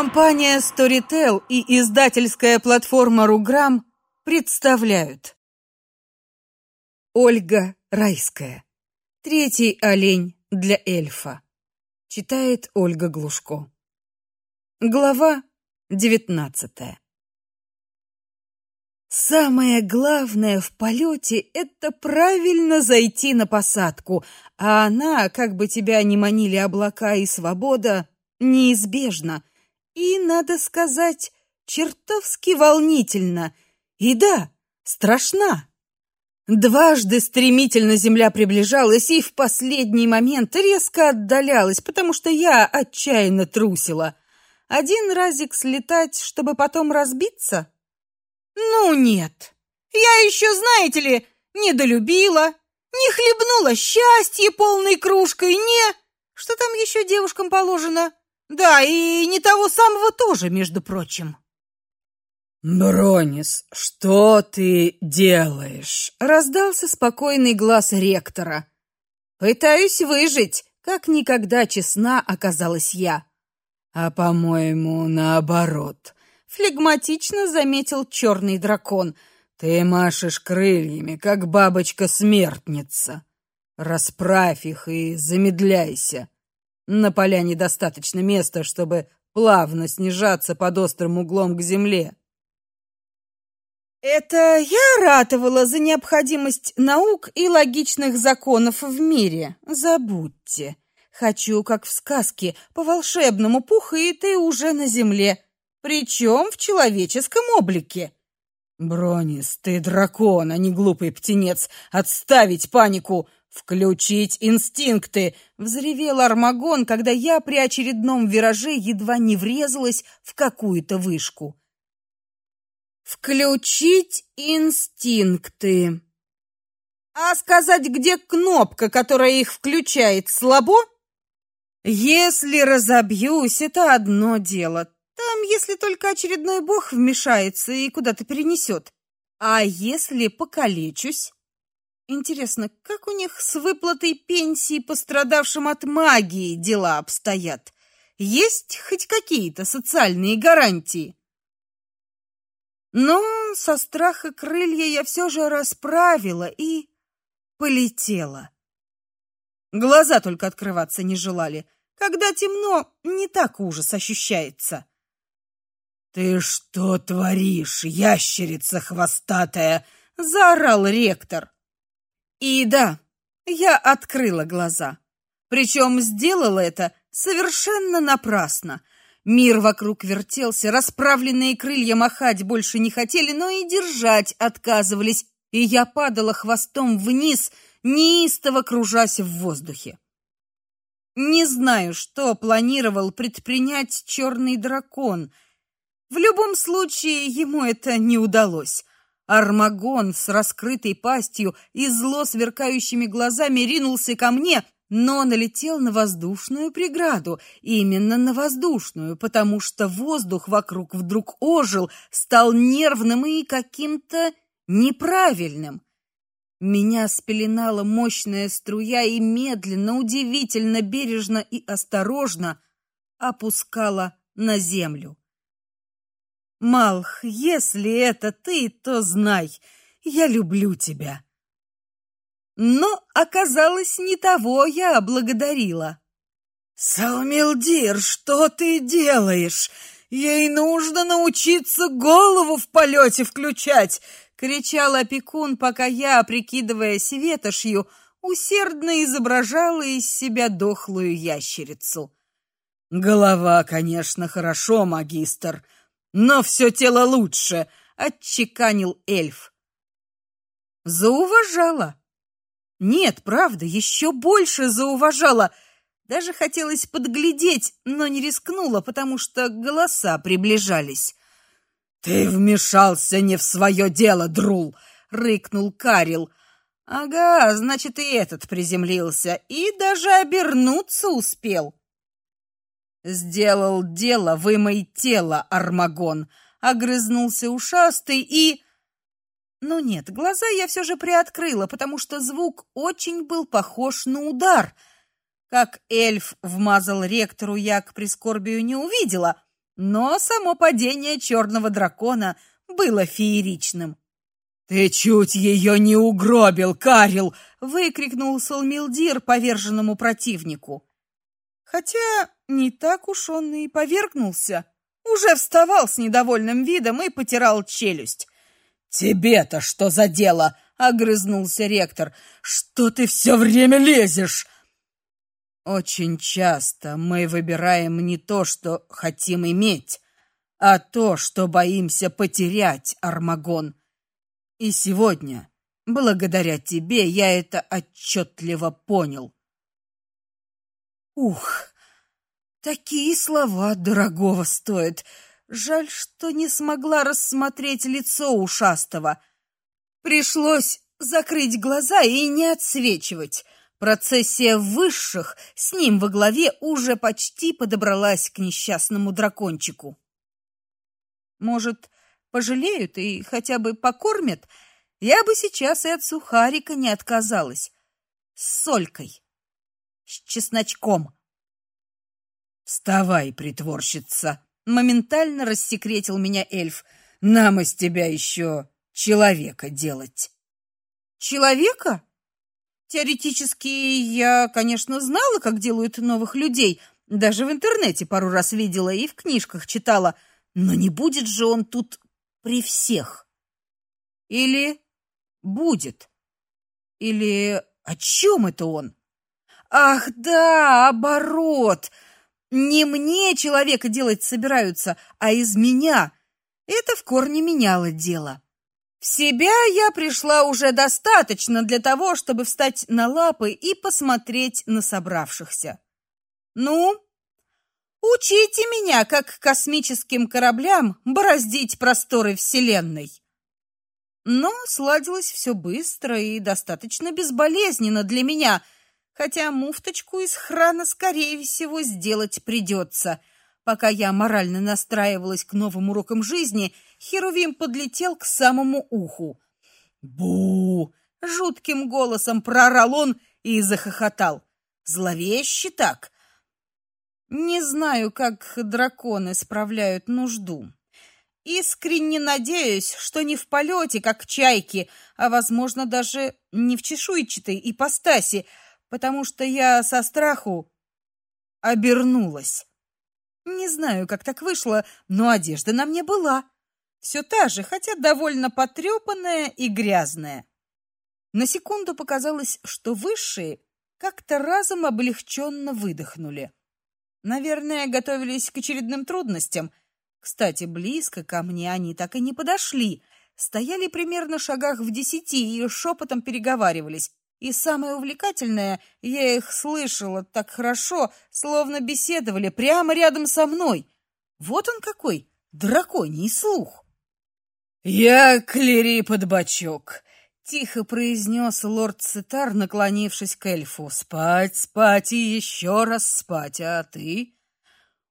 Компания Storytel и издательская платформа Руграм представляют Ольга Райская. Третий олень для эльфа. Читает Ольга Глушко. Глава девятнадцатая. Самое главное в полете — это правильно зайти на посадку, а она, как бы тебя ни манили облака и свобода, неизбежна. И, надо сказать, чертовски волнительно. И да, страшна. Дважды стремительно земля приближалась и в последний момент резко отдалялась, потому что я отчаянно трусила. Один разик слетать, чтобы потом разбиться — ну нет. Я еще, знаете ли, не долюбила, не хлебнула счастье полной кружкой, не... Что там еще девушкам положено? Да, и не того самого тоже, между прочим. Бронис, что ты делаешь? Раздался спокойный глаз ректора. Пытаюсь выжить, как никогда честна оказалась я. А по-моему, наоборот флегматично заметил черный дракон. Ты машешь крыльями, как бабочка-смертница. Расправь их и замедляйся. На поляне достаточно места, чтобы плавно снижаться под острым углом к земле. Это я ратовала за необходимость наук и логичных законов в мире. Забудьте. Хочу, как в сказке, по волшебному пуху, и ты уже на земле причем в человеческом облике. Бронис, ты дракон, а не глупый птенец. Отставить панику, включить инстинкты, взревел Армагон, когда я при очередном вираже едва не врезалась в какую-то вышку. Включить инстинкты. А сказать, где кнопка, которая их включает, слабо? Если разобьюсь, это одно дело. Там, если только очередной бог вмешается и куда-то перенесет. А если покалечусь? Интересно, как у них с выплатой пенсии пострадавшим от магии дела обстоят? Есть хоть какие-то социальные гарантии? Но со страха крылья я все же расправила и полетела. Глаза только открываться не желали. Когда темно, не так ужас ощущается. Ты что творишь, ящерица хвостатая? заорал ректор. И да, я открыла глаза. Причем сделала это совершенно напрасно. Мир вокруг вертелся, расправленные крылья махать больше не хотели, но и держать отказывались, и я падала хвостом вниз, неистово кружась в воздухе. Не знаю, что планировал предпринять черный дракон — в любом случае ему это не удалось. Армагон с раскрытой пастью и зло сверкающими глазами ринулся ко мне, но налетел на воздушную преграду, именно на воздушную, потому что воздух вокруг вдруг ожил, стал нервным и каким-то неправильным. Меня спеленала мощная струя и медленно, удивительно бережно и осторожно опускала на землю. Малх, если это ты, то знай, я люблю тебя. Но оказалось, не того я благодарила. Салмилдир, что ты делаешь? Ей нужно научиться голову в полете включать, кричал опекун, пока я, прикидываясь ветошью, усердно изображала из себя дохлую ящерицу. Голова, конечно, хорошо, магистр, но все тело лучше, отчеканил эльф. Зауважала. Нет, правда, еще больше зауважала. Даже хотелось подглядеть, но не рискнула, потому что голоса приближались. Ты вмешался не в свое дело, Друл, рыкнул Карил. Ага, значит, и этот приземлился и даже обернуться успел. Сделал дело, вымой тело, Армагон, огрызнулся ушастый и Ну нет, глаза я все же приоткрыла, потому что звук очень был похож на удар. Как эльф вмазал ректору, я к прискорбию не увидела, но само падение черного дракона было фееричным. Ты чуть ее не угробил, Карил, выкрикнул Салмилдир поверженному противнику. Хотя не так уж он и повергнулся, уже вставал с недовольным видом и потирал челюсть. Тебе-то что за дело? огрызнулся ректор. Что ты все время лезешь? Очень часто мы выбираем не то, что хотим иметь, а то, что боимся потерять, Армагон. И сегодня, благодаря тебе, я это отчетливо понял. Ух, такие слова дорогого стоят. Жаль, что не смогла рассмотреть лицо ушастого. Пришлось закрыть глаза и не отсвечивать. Процессия высших с ним во главе уже почти подобралась к несчастному дракончику. Может, пожалеют и хотя бы покормят? Я бы сейчас и от сухарика не отказалась. С солькой, с чесночком. Вставай, притворщица, моментально рассекретил меня эльф. Нам из тебя еще человека делать. Человека? Теоретически я, конечно, знала, как делают новых людей, даже в интернете пару раз видела и в книжках читала, но не будет же он тут при всех. Или будет? Или о чем это он? Ах, да, оборот. Не мне человека делать собираются, а из меня. Это в корне меняло дело. В себя я пришла уже достаточно для того, чтобы встать на лапы и посмотреть на собравшихся. Ну, учите меня, как космическим кораблям бороздить просторы вселенной. Но сладилось все быстро и достаточно безболезненно для меня, хотя муфточку из храна скорее всего сделать придется — Пока я морально настраивалась к новым урокам жизни, Херувим подлетел к самому уху. «Бу!» — жутким голосом прорал он и захохотал. Зловеще так. Не знаю, как драконы справляют нужду. Искренне надеюсь, что не в полете, как чайки, а, возможно, даже не в чешуйчатой ипостаси, потому что я со страху обернулась. Не знаю, как так вышло, но одежда на мне была. Все та же, хотя довольно потрепанная и грязная. На секунду показалось, что высшие как-то разом облегченно выдохнули. Наверное, готовились к очередным трудностям. Кстати, близко ко мне они так и не подошли. Стояли примерно в шагах в десяти и шепотом переговаривались. И самое увлекательное, я их слышала так хорошо, словно беседовали прямо рядом со мной. Вот он какой, драконий слух. Я клери под бочок, тихо произнес лорд Цитар, наклонившись к эльфу. Спать, спать и еще раз спать, а ты?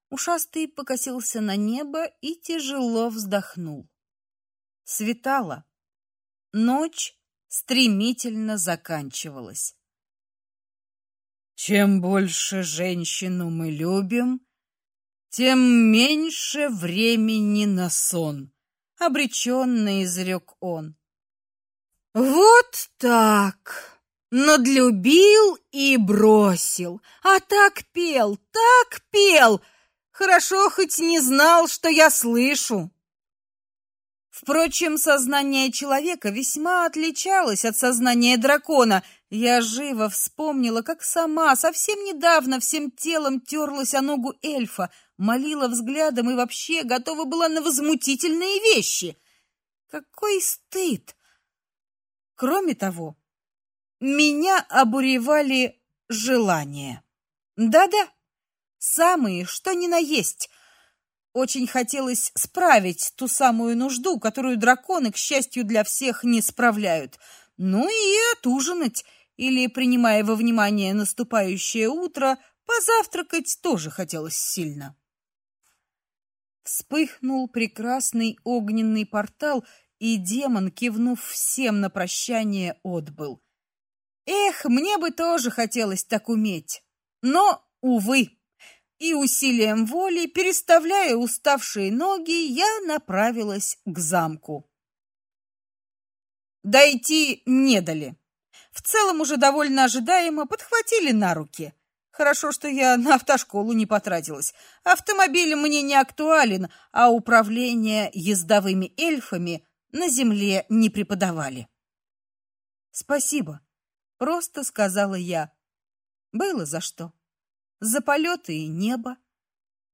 Ушастый покосился на небо и тяжело вздохнул. Светало. Ночь стремительно заканчивалась. Чем больше женщину мы любим, тем меньше времени на сон, обреченно изрек он. Вот так. Надлюбил и бросил, а так пел, так пел. Хорошо хоть не знал, что я слышу. Впрочем, сознание человека весьма отличалось от сознания дракона. Я живо вспомнила, как сама совсем недавно всем телом терлась о ногу эльфа, молила взглядом и вообще готова была на возмутительные вещи. Какой стыд! Кроме того, меня обуревали желания. Да-да, самые, что ни на есть. Очень хотелось справить ту самую нужду, которую драконы, к счастью для всех, не справляют. Ну и отужинать, или, принимая во внимание наступающее утро, позавтракать тоже хотелось сильно. Вспыхнул прекрасный огненный портал, и демон, кивнув всем на прощание, отбыл. Эх, мне бы тоже хотелось так уметь. Но, увы, и усилием воли, переставляя уставшие ноги, я направилась к замку. Дойти не дали. В целом уже довольно ожидаемо подхватили на руки. Хорошо, что я на автошколу не потратилась. Автомобиль мне не актуален, а управление ездовыми эльфами на земле не преподавали. Спасибо, просто сказала я. Было за что. За полеты и небо,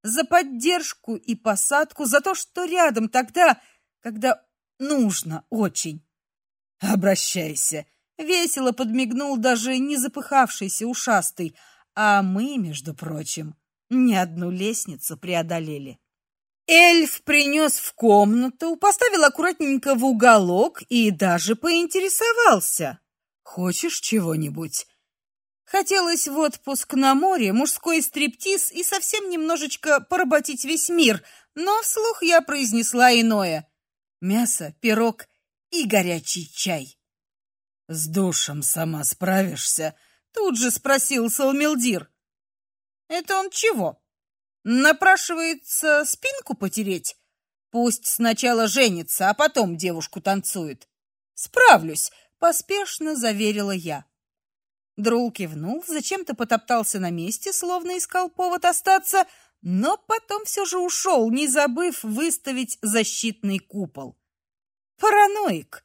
за поддержку и посадку, за то, что рядом тогда, когда нужно очень. Обращайся, весело подмигнул даже не запыхавшийся ушастый. А мы, между прочим, не одну лестницу преодолели. Эльф принес в комнату, поставил аккуратненько в уголок и даже поинтересовался: "Хочешь чего-нибудь?" Хотелось в отпуск на море, мужской стриптиз и совсем немножечко поработить весь мир, но вслух я произнесла иное: мясо, пирог и горячий чай. С душем сама справишься? Тут же спросил Салмилдир. Это он чего? Напрашивается спинку потереть? Пусть сначала женится, а потом девушку танцует. Справлюсь, поспешно заверила я. Друл кивнул, зачем-то потоптался на месте, словно искал повод остаться, но потом все же ушел, не забыв выставить защитный купол. Параноик.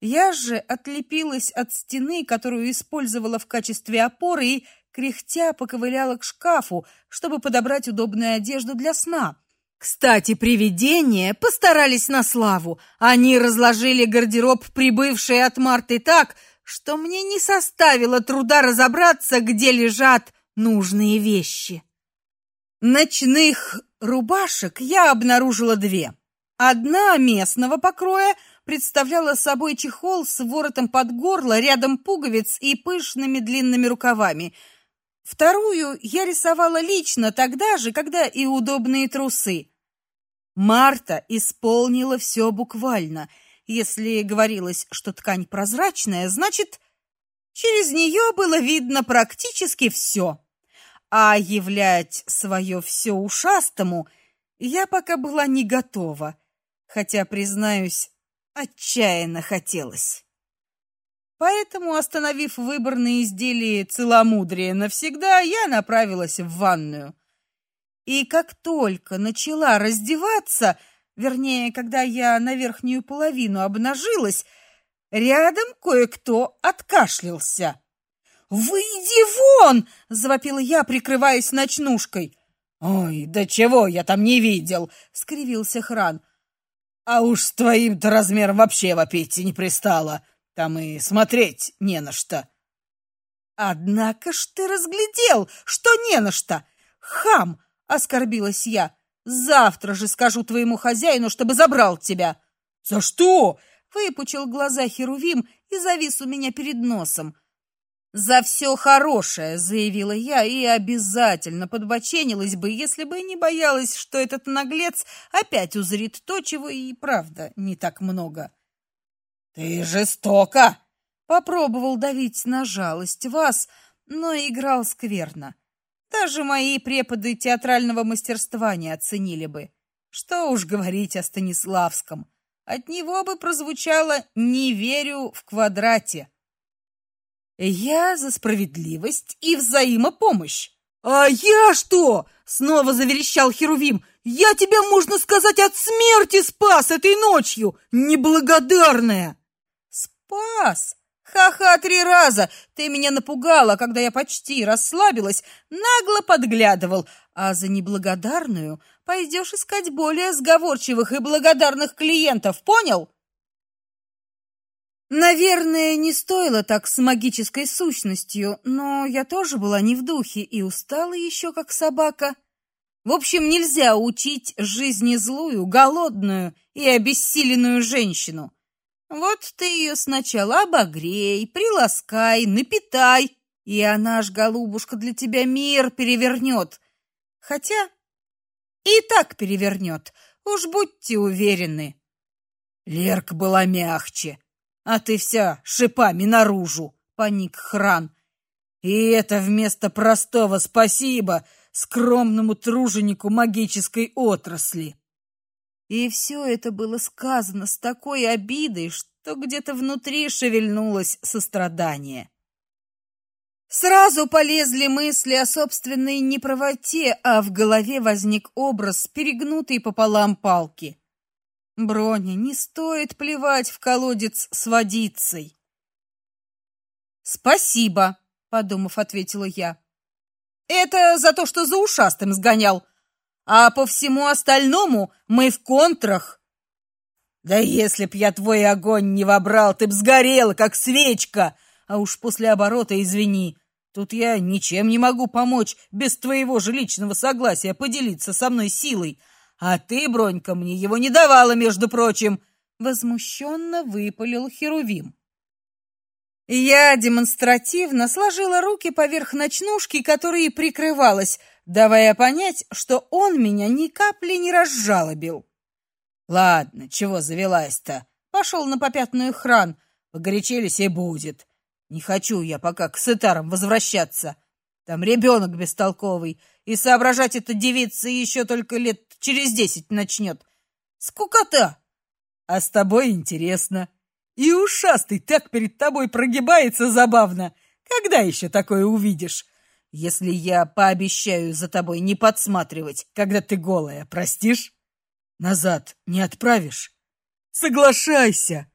Я же отлепилась от стены, которую использовала в качестве опоры, и кряхтя поковыляла к шкафу, чтобы подобрать удобную одежду для сна. Кстати, привидения постарались на славу. Они разложили гардероб прибывшей от Марты так, что мне не составило труда разобраться, где лежат нужные вещи. Ночных рубашек я обнаружила две. Одна местного покроя представляла собой чехол с воротом под горло, рядом пуговиц и пышными длинными рукавами. Вторую я рисовала лично тогда же, когда и удобные трусы. Марта исполнила все буквально. Если говорилось, что ткань прозрачная, значит, через нее было видно практически все. А являть свое все ушастому я пока была не готова. Хотя, признаюсь, отчаянно хотелось. Поэтому, остановив выборные изделия целомудрия навсегда, я направилась в ванную. И как только начала раздеваться, вернее, когда я на верхнюю половину обнажилась, рядом кое-кто откашлялся. «Выйди вон!» — завопила я, прикрываясь ночнушкой. «Ой, да чего я там не видел!» — скривился Хран. А уж с твоим-то размером вообще вопить не пристало. Там и смотреть не на что. Однако ж ты разглядел, что не на что. Хам, оскорбилась я. Завтра же скажу твоему хозяину, чтобы забрал тебя. За что? Выпучил глаза Херувим и завис у меня перед носом. За все хорошее, заявила я и обязательно подбоченилась бы, если бы не боялась, что этот наглец опять узрит то, чего и правда не так много. Ты жестоко, попробовал давить на жалость вас, но играл скверно. Даже мои преподы театрального мастерства не оценили бы. Что уж говорить о Станиславском. От него бы прозвучало «не верю в квадрате». Я за справедливость и взаимопомощь. А я что? Снова заверещал Херувим. Я тебя, можно сказать, от смерти спас этой ночью, неблагодарная. Спас? Ха-ха, три раза. Ты меня напугала, когда я почти расслабилась, нагло подглядывал, а за неблагодарную пойдешь искать более сговорчивых и благодарных клиентов, понял? Наверное, не стоило так с магической сущностью, но я тоже была не в духе и устала еще как собака. В общем, нельзя учить жизни злую, голодную и обессиленную женщину. Вот ты ее сначала обогрей, приласкай, напитай, и она ж, голубушка, для тебя мир перевернет. Хотя и так перевернет, уж будьте уверены. Лерка была мягче, а ты вся шипами наружу, паник Хран. И это вместо простого спасибо скромному труженику магической отрасли. И все это было сказано с такой обидой, что где-то внутри шевельнулось сострадание. Сразу полезли мысли о собственной неправоте, а в голове возник образ перегнутой пополам палки. Броня, не стоит плевать в колодец с водицей. Спасибо, подумав, ответила я. Это за то, что за ушастым сгонял. А по всему остальному мы в контрах. Да если б я твой огонь не вобрал, ты б сгорела, как свечка. А уж после оборота извини. Тут я ничем не могу помочь без твоего же личного согласия поделиться со мной силой. А ты, Бронька, мне его не давала, между прочим, возмущенно выпалил Херувим. Я демонстративно сложила руки поверх ночнушки, которой прикрывалась, давая понять, что он меня ни капли не разжалобил. Ладно, чего завелась-то? Пошел на попятную хран. Погорячились и будет. Не хочу я пока к сытарам возвращаться. Там ребенок бестолковый, и соображать эта девица еще только лет через десять начнет. Скукота! А с тобой интересно. И ушастый так перед тобой прогибается забавно. Когда еще такое увидишь? Если я пообещаю за тобой не подсматривать, когда ты голая, простишь? Назад не отправишь? Соглашайся!»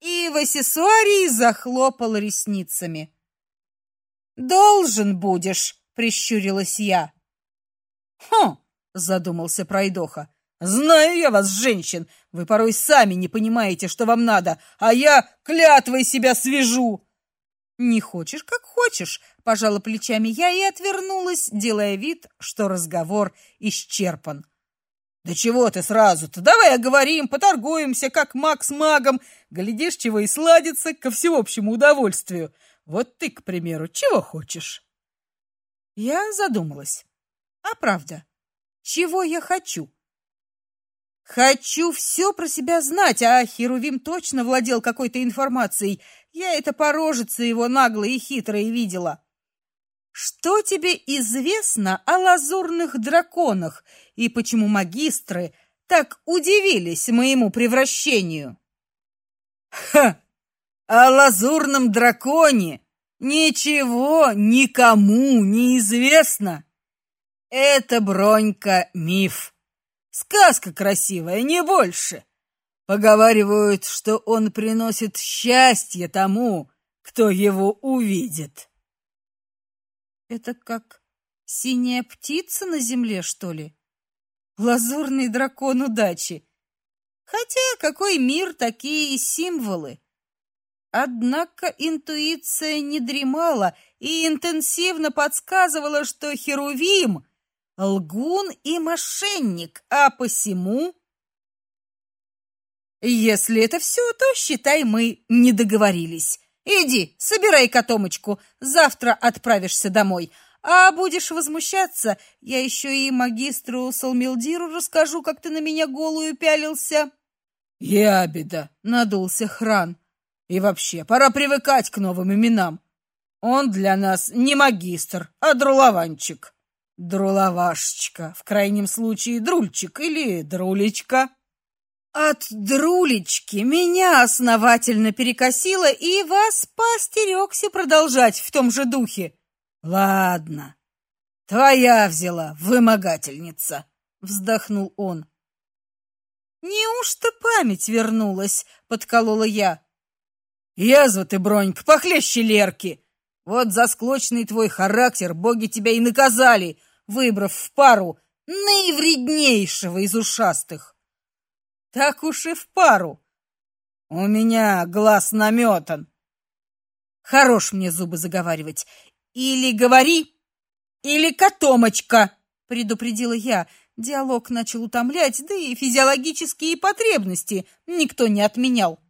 И Васисуарий захлопал ресницами. «Должен будешь», — прищурилась я. «Хм!» — задумался пройдоха. Знаю я вас, женщин, вы порой сами не понимаете, что вам надо, а я клятвой себя свяжу. Не хочешь, как хочешь, пожала плечами я и отвернулась, делая вид, что разговор исчерпан. Да чего ты сразу-то? Давай оговорим, поторгуемся, как маг с магом, глядишь, чего и сладится ко всеобщему удовольствию. Вот ты, к примеру, чего хочешь? Я задумалась. А правда, чего я хочу? Хочу все про себя знать, а Херувим точно владел какой-то информацией. Я это по рожице его наглой и хитрой видела. Что тебе известно о лазурных драконах и почему магистры так удивились моему превращению? Ха! О лазурном драконе ничего никому не известно. Это бронька миф. Сказка красивая, не больше. Поговаривают, что он приносит счастье тому, кто его увидит. Это как синяя птица на земле, что ли? Лазурный дракон удачи. Хотя какой мир, такие и символы. Однако интуиция не дремала и интенсивно подсказывала, что Херувим лгун и мошенник, а посему... Если это все, то, считай, мы не договорились. Иди, собирай котомочку, завтра отправишься домой. А будешь возмущаться, я еще и магистру Салмилдиру расскажу, как ты на меня голую пялился. Ябеда, надулся Хран. И вообще, пора привыкать к новым именам. Он для нас не магистр, а друлованчик. Друловашечка, в крайнем случае друльчик или друлечка. От друлечки меня основательно перекосило, и вас поостерегся продолжать в том же духе. Ладно, твоя взяла, вымогательница, вздохнул он. Неужто память вернулась, подколола я. Язва ты, Бронька, похлеще Лерки. Вот за склочный твой характер боги тебя и наказали, выбрав в пару наивреднейшего из ушастых. Так уж и в пару. У меня глаз наметан. Хорош мне зубы заговаривать. Или говори, или котомочка, предупредила я. Диалог начал утомлять, да и физиологические потребности никто не отменял.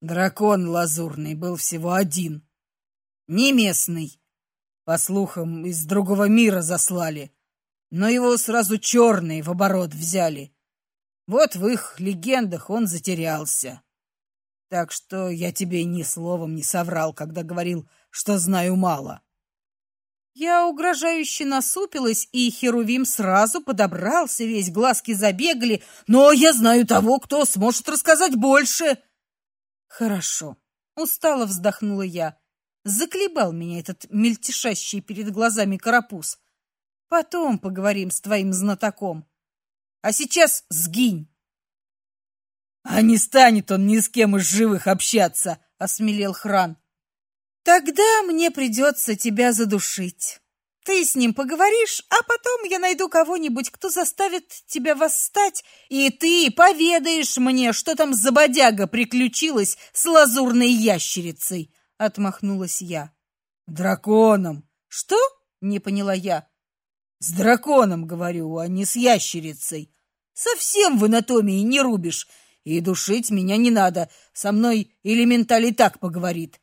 Дракон лазурный был всего один. Не местный. По слухам, из другого мира заслали. Но его сразу черные в оборот взяли. Вот в их легендах он затерялся. Так что я тебе ни словом не соврал, когда говорил что знаю мало. Я угрожающе насупилась, и Херувим сразу подобрался, весь глазки забегали. Но я знаю того, кто сможет рассказать больше. Хорошо. Устало вздохнула я. Заколебал меня этот мельтешащий перед глазами карапуз. Потом поговорим с твоим знатоком. А сейчас сгинь. А не станет он ни с кем из живых общаться, осмелел Хран. Тогда мне придется тебя задушить. Ты с ним поговоришь, а потом я найду кого-нибудь, кто заставит тебя восстать, и ты поведаешь мне, что там за бодяга приключилась с лазурной ящерицей, отмахнулась я. Драконом. Что? не поняла я. С драконом, говорю, а не с ящерицей. Совсем в анатомии не рубишь, и душить меня не надо. Со мной элементаль и так поговорит.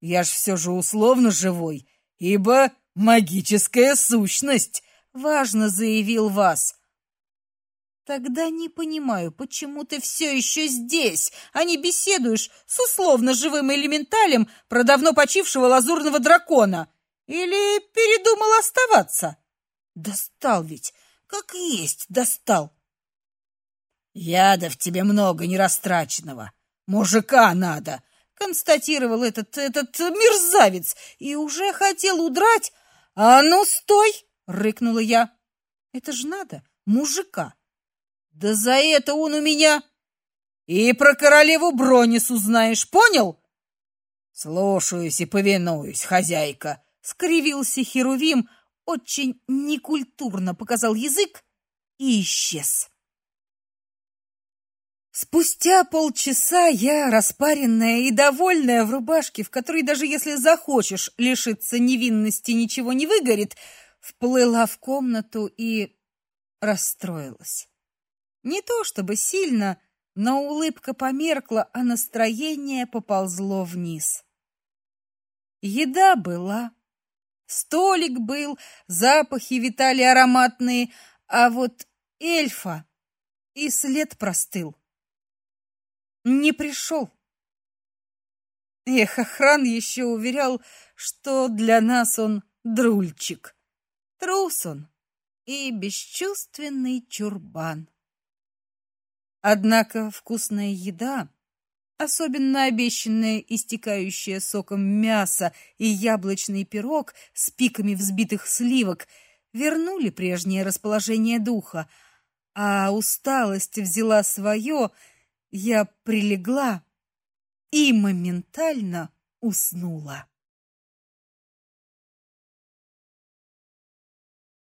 Я ж все же условно живой, ибо магическая сущность, важно заявил вас. Тогда не понимаю, почему ты все еще здесь, а не беседуешь с условно живым элементалем про давно почившего лазурного дракона. Или передумал оставаться? Достал ведь, как есть достал. Ядов тебе много нерастраченного. Мужика надо, констатировал этот этот мерзавец и уже хотел удрать. "А ну стой!" рыкнула я. "Это ж надо, мужика. Да за это он у меня и про королеву Бронису знаешь, понял?" "Слушаюсь и повинуюсь, хозяйка", скривился Херувим, очень некультурно показал язык и исчез. Спустя полчаса я, распаренная и довольная в рубашке, в которой даже если захочешь лишиться невинности ничего не выгорит, вплыла в комнату и расстроилась. Не то чтобы сильно, но улыбка померкла, а настроение поползло вниз. Еда была, столик был, запахи витали ароматные, а вот эльфа и след простыл не пришел. Эх, охран еще уверял, что для нас он друльчик. Трус он и бесчувственный чурбан. Однако вкусная еда, особенно обещанное истекающее соком мясо и яблочный пирог с пиками взбитых сливок, вернули прежнее расположение духа, а усталость взяла свое — я прилегла и моментально уснула.